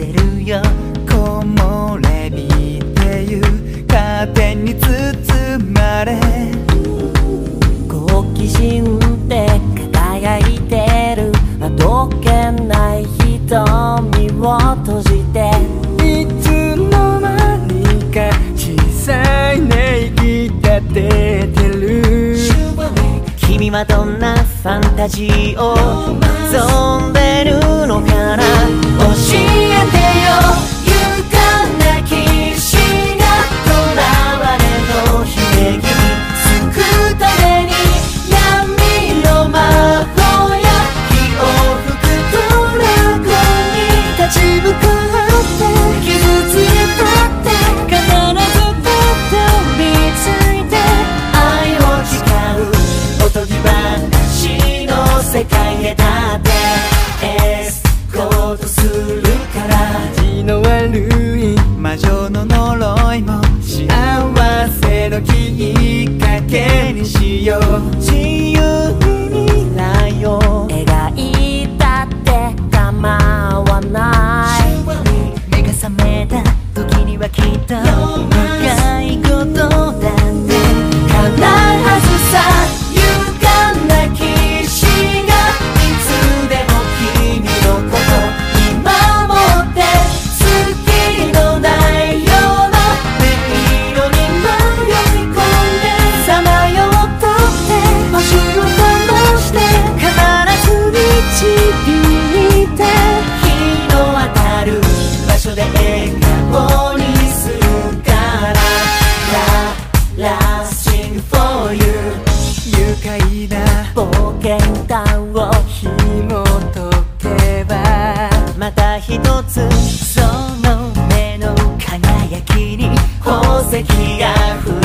せるよ。木漏れ日っていうカーテンに包まれ。好奇心で輝いてる。あどけない瞳を閉じて。いつの間にか小さい寝息立ててる。君はどんなファンタジーを望んでる？かな教えてよ。勇敢な騎士が囚われの悲劇に救う。ために闇の魔法や火を吹くドラゴンに立ち向かって傷ついたって必ず手を見ついて愛を誓うおとぎ話の世界へだってけに歌を紐解けばまた一つその目の輝きに宝石が降る